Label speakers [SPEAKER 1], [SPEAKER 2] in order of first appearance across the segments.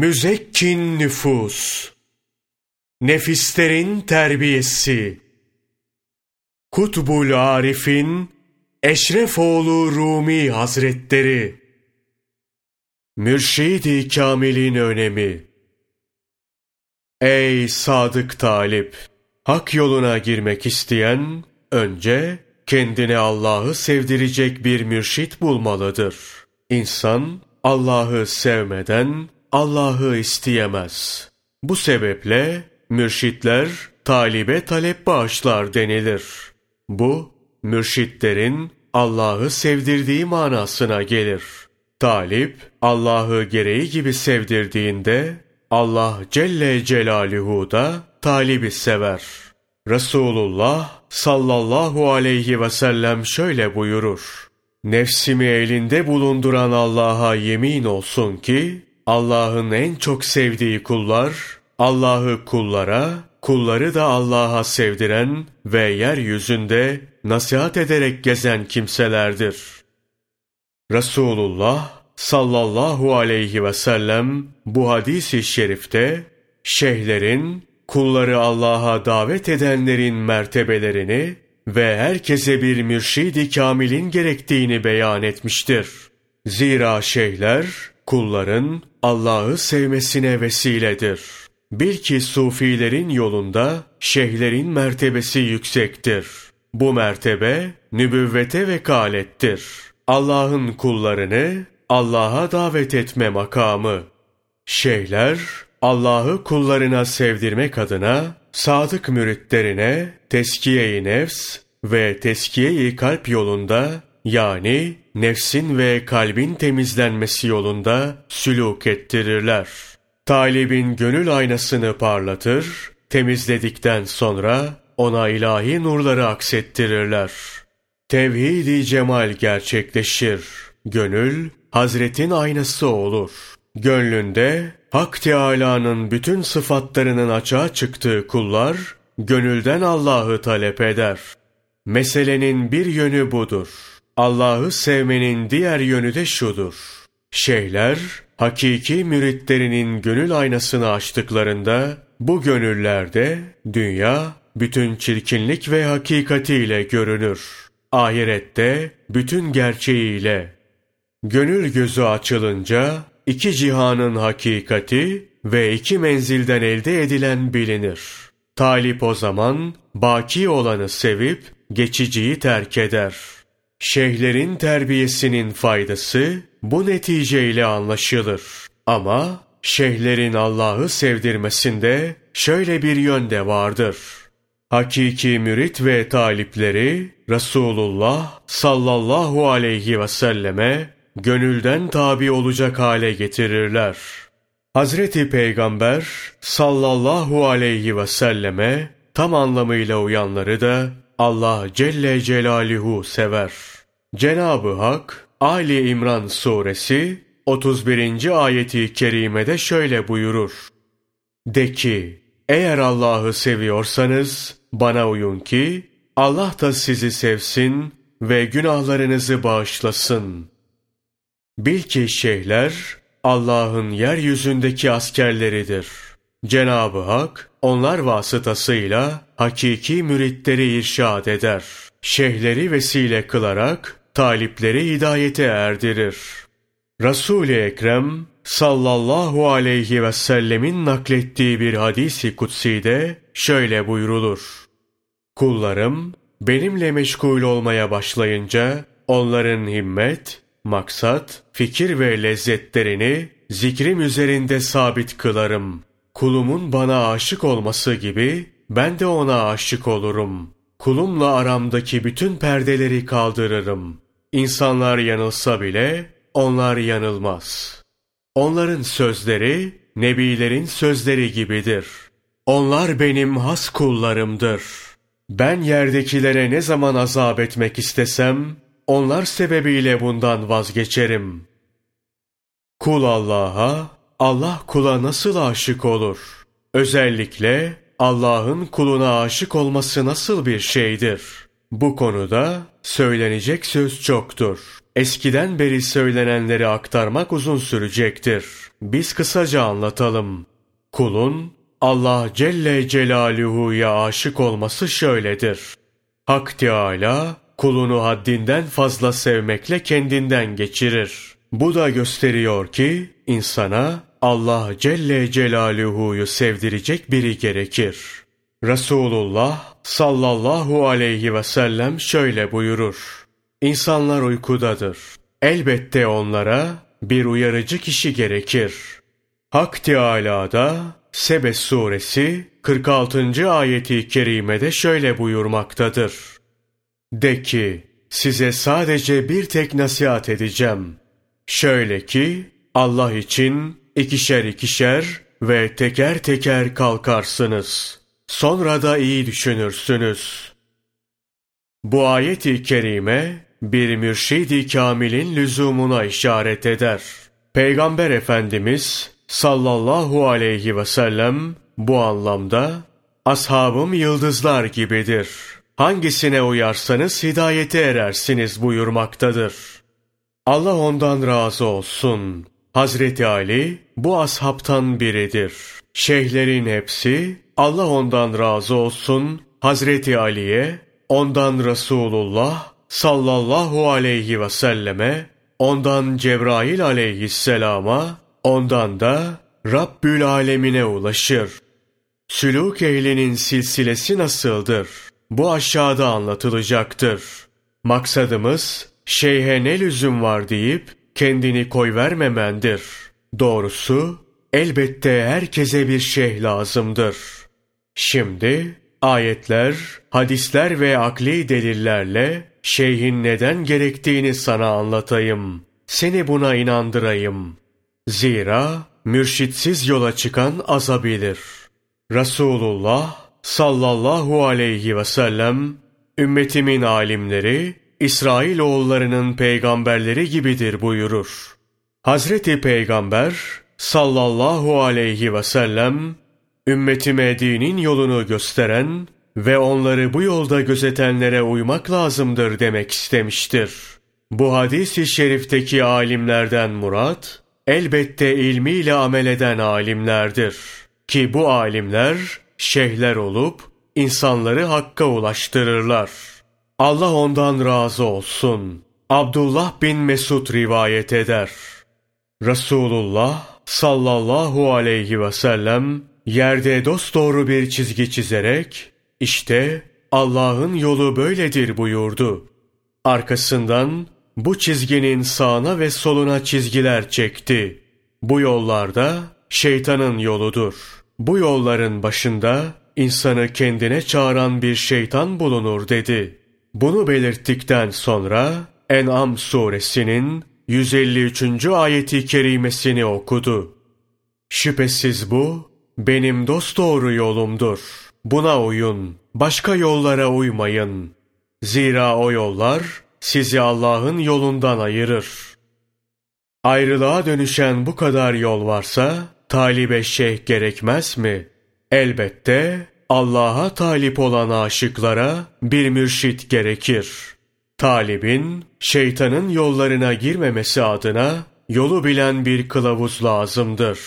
[SPEAKER 1] Müzekkin nüfus, nefislerin terbiyesi, Kutbul Arif'in Eşrefoğlu Rumi Hazretleri, Mürşid-i Kamil'in önemi, Ey sadık talip! Hak yoluna girmek isteyen, önce kendine Allah'ı sevdirecek bir mürşit bulmalıdır. İnsan, Allah'ı sevmeden Allah'ı isteyemez. Bu sebeple mürşitler talibe talep bağışlar denilir. Bu, mürşitlerin Allah'ı sevdirdiği manasına gelir. Talip, Allah'ı gereği gibi sevdirdiğinde, Allah Celle Celaluhu da talibi sever. Resulullah sallallahu aleyhi ve sellem şöyle buyurur. Nefsimi elinde bulunduran Allah'a yemin olsun ki, Allah'ın en çok sevdiği kullar, Allah'ı kullara, kulları da Allah'a sevdiren ve yeryüzünde nasihat ederek gezen kimselerdir. Resulullah sallallahu aleyhi ve sellem bu hadisi şerifte şeyhlerin, kulları Allah'a davet edenlerin mertebelerini ve herkese bir mürşidi kamilin gerektiğini beyan etmiştir. Zira şeyhler, kulların Allah'ı sevmesine vesiledir. Bil ki sufilerin yolunda şeyhlerin mertebesi yüksektir. Bu mertebe nübüvvete vekalettir. Allah'ın kullarını Allah'a davet etme makamı. Şeyhler Allah'ı kullarına sevdirmek adına sadık müritlerine teskiye-i nefs ve teskiye-i kalp yolunda yani nefsin ve kalbin temizlenmesi yolunda sülûk ettirirler. Talibin gönül aynasını parlatır, temizledikten sonra ona ilahi nurları aksettirirler. Tevhid-i cemal gerçekleşir. Gönül, Hazretin aynası olur. Gönlünde Hak Teâlâ'nın bütün sıfatlarının açığa çıktığı kullar, gönülden Allah'ı talep eder. Meselenin bir yönü budur. Allah'ı sevmenin diğer yönü de şudur. Şeyhler, hakiki müritlerinin gönül aynasını açtıklarında, bu gönüllerde dünya, bütün çirkinlik ve hakikatiyle görünür. Ahirette, bütün gerçeğiyle. Gönül gözü açılınca, iki cihanın hakikati ve iki menzilden elde edilen bilinir. Talip o zaman, baki olanı sevip, geçiciyi terk eder. Şeyhlerin terbiyesinin faydası bu neticeyle anlaşılır. Ama şeyhlerin Allah'ı sevdirmesinde şöyle bir yönde vardır. Hakiki mürit ve talipleri Resulullah sallallahu aleyhi ve selleme gönülden tabi olacak hale getirirler. Hazreti Peygamber sallallahu aleyhi ve selleme tam anlamıyla uyanları da Allah Celle Celaluhu sever. Cenab-ı Hak Ali İmran suresi 31. ayeti kerimede şöyle buyurur. De ki, eğer Allah'ı seviyorsanız bana uyun ki Allah da sizi sevsin ve günahlarınızı bağışlasın. Bil ki şeyhler Allah'ın yeryüzündeki askerleridir. Cenab-ı Hak onlar vasıtasıyla hakiki müritleri irşad eder. Şeyhleri vesile kılarak talipleri hidayete erdirir. Resul-i Ekrem sallallahu aleyhi ve sellemin naklettiği bir hadisi kutsi'de şöyle buyrulur. Kullarım benimle meşgul olmaya başlayınca onların himmet, maksat, fikir ve lezzetlerini zikrim üzerinde sabit kılarım. Kulumun bana aşık olması gibi ben de ona aşık olurum. Kulumla aramdaki bütün perdeleri kaldırırım. İnsanlar yanılsa bile onlar yanılmaz. Onların sözleri nebilerin sözleri gibidir. Onlar benim has kullarımdır. Ben yerdekilere ne zaman azap etmek istesem onlar sebebiyle bundan vazgeçerim. Kul Allah'a, Allah kula nasıl aşık olur? Özellikle Allah'ın kuluna aşık olması nasıl bir şeydir? Bu konuda söylenecek söz çoktur. Eskiden beri söylenenleri aktarmak uzun sürecektir. Biz kısaca anlatalım. Kulun Allah Celle Celaluhu'ya aşık olması şöyledir. Hak Teâlâ kulunu haddinden fazla sevmekle kendinden geçirir. Bu da gösteriyor ki insana Allah Celle Celaluhu'yu sevdirecek biri gerekir. Resulullah sallallahu aleyhi ve sellem şöyle buyurur. İnsanlar uykudadır. Elbette onlara bir uyarıcı kişi gerekir. Hak Teâlâ'da Sebe suresi 46. ayeti kerimede şöyle buyurmaktadır. De ki, size sadece bir tek nasihat edeceğim. Şöyle ki, Allah için ikişer ikişer ve teker teker kalkarsınız. Sonra da iyi düşünürsünüz. Bu ayeti kerime bir mürşidi kamilin lüzumuna işaret eder. Peygamber Efendimiz sallallahu aleyhi ve sellem bu anlamda ashabım yıldızlar gibidir. Hangisine uyarsanız hidayete erersiniz buyurmaktadır. Allah ondan razı olsun. Hazreti Ali bu ashabtan biridir. Şeyhlerin hepsi Allah ondan razı olsun Hazreti Ali'ye, ondan Resulullah sallallahu aleyhi ve selleme, ondan Cebrail aleyhisselama, ondan da Rabbül alemine ulaşır. Sülûk ehlinin silsilesi nasıldır? Bu aşağıda anlatılacaktır. Maksadımız, şeyhe ne lüzum var deyip kendini koy vermemendir. Doğrusu, elbette herkese bir şeyh lazımdır. Şimdi, ayetler, hadisler ve akli delillerle şeyhin neden gerektiğini sana anlatayım. Seni buna inandırayım. Zira mürşitsiz yola çıkan azabilir. Resulullah sallallahu aleyhi ve sellem ümmetimin alimleri İsrail oğullarının peygamberleri gibidir buyurur. Hazreti Peygamber sallallahu aleyhi ve sellem ümmetime dinin yolunu gösteren ve onları bu yolda gözetenlere uymak lazımdır demek istemiştir. Bu hadis-i şerifteki alimlerden murat, elbette ilmiyle amel eden alimlerdir. Ki bu alimler şeyhler olup insanları hakka ulaştırırlar. Allah ondan razı olsun. Abdullah bin Mesud rivayet eder. Resulullah sallallahu aleyhi ve sellem yerde dosdoğru bir çizgi çizerek işte Allah'ın yolu böyledir buyurdu. Arkasından bu çizginin sağına ve soluna çizgiler çekti. Bu yollarda şeytanın yoludur. Bu yolların başında insanı kendine çağıran bir şeytan bulunur dedi. Bunu belirttikten sonra En'am suresinin 153. ayeti kerimesini okudu. Şüphesiz bu benim dosdoğru yolumdur. Buna uyun, başka yollara uymayın. Zira o yollar sizi Allah'ın yolundan ayırır. Ayrılığa dönüşen bu kadar yol varsa talibe şeyh gerekmez mi? Elbette Allah'a talip olan aşıklara bir mürşit gerekir. Talibin şeytanın yollarına girmemesi adına yolu bilen bir kılavuz lazımdır.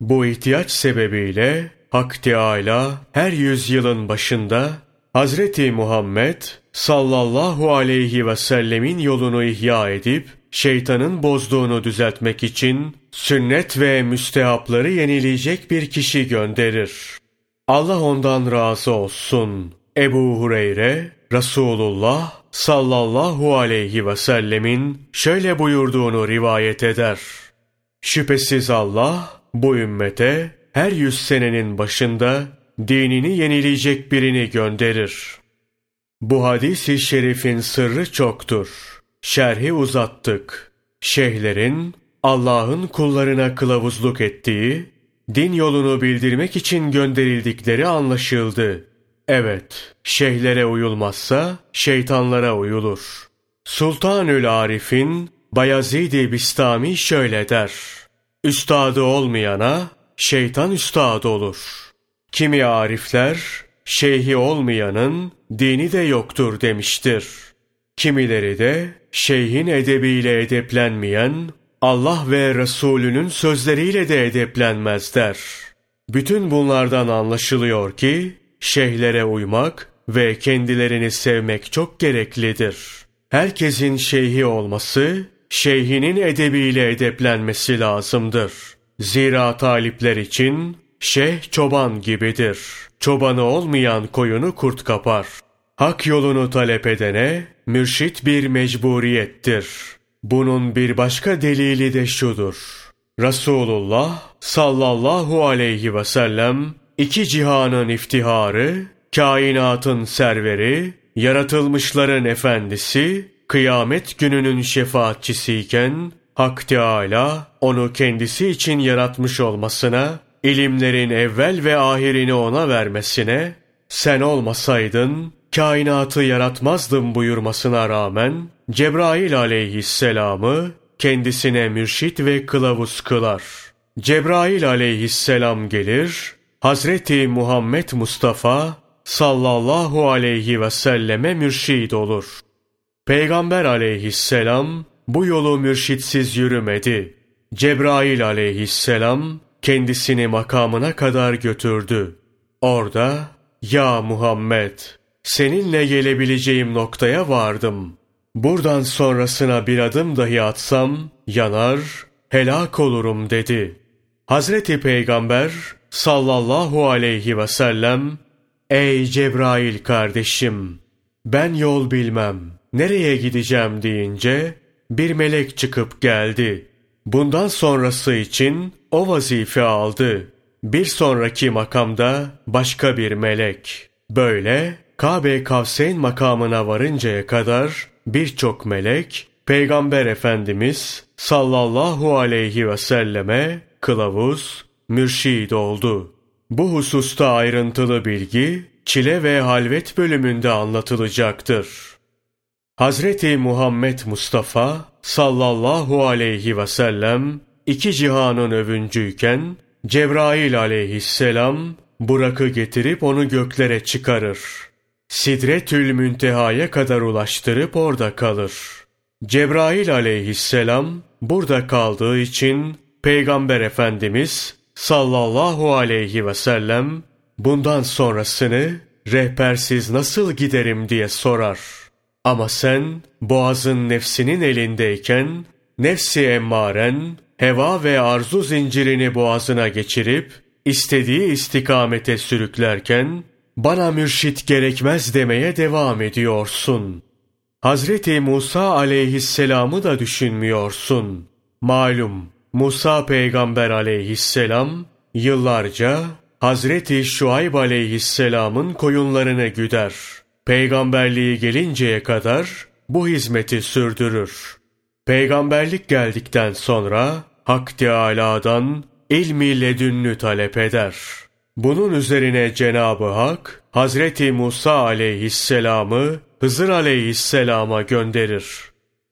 [SPEAKER 1] Bu ihtiyaç sebebiyle Hak Teâlâ her yüzyılın başında Hazreti Muhammed sallallahu aleyhi ve sellemin yolunu ihya edip şeytanın bozduğunu düzeltmek için sünnet ve müstehapları yenileyecek bir kişi gönderir. Allah ondan razı olsun. Ebu Hureyre, Resulullah sallallahu aleyhi ve sellemin şöyle buyurduğunu rivayet eder. Şüphesiz Allah bu ümmete her yüz senenin başında dinini yenileyecek birini gönderir. Bu hadis-i şerifin sırrı çoktur. Şerhi uzattık. Şeyhlerin Allah'ın kullarına kılavuzluk ettiği, din yolunu bildirmek için gönderildikleri anlaşıldı. Evet, şeyhlere uyulmazsa şeytanlara uyulur. Sultanül Arif'in Bayezid-i Bistami şöyle der. Üstadı olmayana şeytan üstadı olur. Kimi arifler, şeyhi olmayanın dini de yoktur demiştir. kimileri de şeyhin edebiyle edeplenmeyen, Allah ve Resulünün sözleriyle de edeplenmezler. Bütün bunlardan anlaşılıyor ki, şeyhlere uymak ve kendilerini sevmek çok gereklidir. Herkesin şeyhi olması, şeyhinin edebiyle edeplenmesi lazımdır. Zira talipler için şeyh çoban gibidir. Çobanı olmayan koyunu kurt kapar. Hak yolunu talep edene mürşit bir mecburiyettir. Bunun bir başka delili de şudur. Resulullah sallallahu aleyhi ve sellem iki cihanın iftiharı, kainatın serveri, yaratılmışların efendisi, kıyamet gününün şefaatçisiyken Hak Teâlâ onu kendisi için yaratmış olmasına, ilimlerin evvel ve ahirini ona vermesine, sen olmasaydın kainatı yaratmazdım buyurmasına rağmen Cebrail aleyhisselamı kendisine mürşit ve kılavuz kılar. Cebrail aleyhisselam gelir, Hazreti Muhammed Mustafa sallallahu aleyhi ve selleme mürşid olur. Peygamber aleyhisselam bu yolu mürşitsiz yürümedi. Cebrail aleyhisselam kendisini makamına kadar götürdü. Orada, ya Muhammed, seninle gelebileceğim noktaya vardım. Buradan sonrasına bir adım dahi atsam, yanar, helak olurum dedi. Hazreti Peygamber sallallahu aleyhi ve sellem, Ey Cebrail kardeşim, ben yol bilmem, nereye gideceğim deyince, bir melek çıkıp geldi. Bundan sonrası için o vazife aldı. Bir sonraki makamda başka bir melek. Böyle Kabe Kavseyn makamına varıncaya kadar birçok melek Peygamber Efendimiz sallallahu aleyhi ve selleme kılavuz, mürşid oldu. Bu hususta ayrıntılı bilgi çile ve halvet bölümünde anlatılacaktır. Hazreti Muhammed Mustafa sallallahu aleyhi ve sellem iki cihanın övüncüyken Cebrail aleyhisselam Burak'ı getirip onu göklere çıkarır. Sidretül Münteha'ya kadar ulaştırıp orada kalır. Cebrail aleyhisselam burada kaldığı için Peygamber Efendimiz sallallahu aleyhi ve sellem bundan sonrasını rehbersiz nasıl giderim diye sorar. Ama sen boğazın nefsinin elindeyken nefsi emmaren heva ve arzu zincirini boğazına geçirip istediği istikamete sürüklerken bana mürşit gerekmez demeye devam ediyorsun. Hazreti Musa aleyhisselamı da düşünmüyorsun. Malum Musa peygamber aleyhisselam yıllarca Hazreti Şuayb aleyhisselamın koyunlarını güder. Peygamberliği gelinceye kadar bu hizmeti sürdürür. Peygamberlik geldikten sonra Hak Teâlâ'dan ilmi ledünlü talep eder. Bunun üzerine Cenab-ı Hak, Hazreti Musa aleyhisselamı Hızır aleyhisselama gönderir.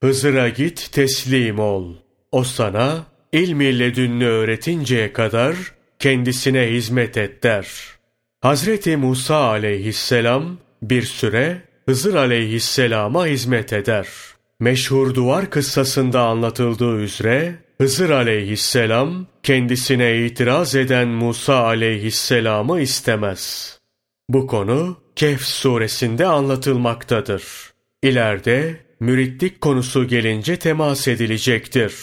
[SPEAKER 1] Hızır'a git teslim ol. O sana ilmi ledünlü öğretinceye kadar kendisine hizmet et der. Hazreti Musa aleyhisselam bir süre Hızır aleyhisselama hizmet eder. Meşhur duvar kıssasında anlatıldığı üzere Hızır aleyhisselam kendisine itiraz eden Musa aleyhisselamı istemez. Bu konu Kehf suresinde anlatılmaktadır. İleride müritlik konusu gelince temas edilecektir.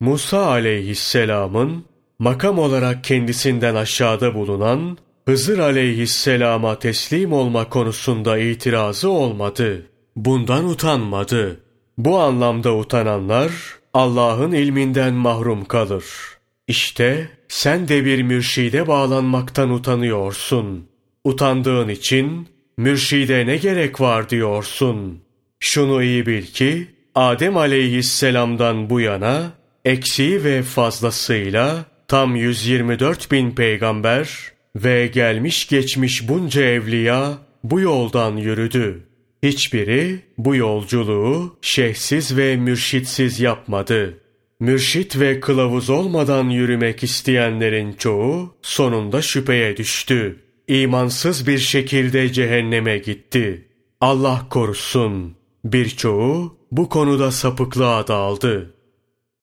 [SPEAKER 1] Musa aleyhisselamın makam olarak kendisinden aşağıda bulunan Hızır aleyhisselama teslim olma konusunda itirazı olmadı. Bundan utanmadı. Bu anlamda utananlar Allah'ın ilminden mahrum kalır. İşte sen de bir mürşide bağlanmaktan utanıyorsun. Utandığın için mürşide ne gerek var diyorsun. Şunu iyi bil ki Adem aleyhisselamdan bu yana eksiği ve fazlasıyla tam 124 bin peygamber ve gelmiş geçmiş bunca evliya bu yoldan yürüdü. Hiçbiri bu yolculuğu şeyhsiz ve mürşitsiz yapmadı. Mürşit ve kılavuz olmadan yürümek isteyenlerin çoğu sonunda şüpheye düştü. İmansız bir şekilde cehenneme gitti. Allah korusun. Birçoğu bu konuda sapıklığa daldı.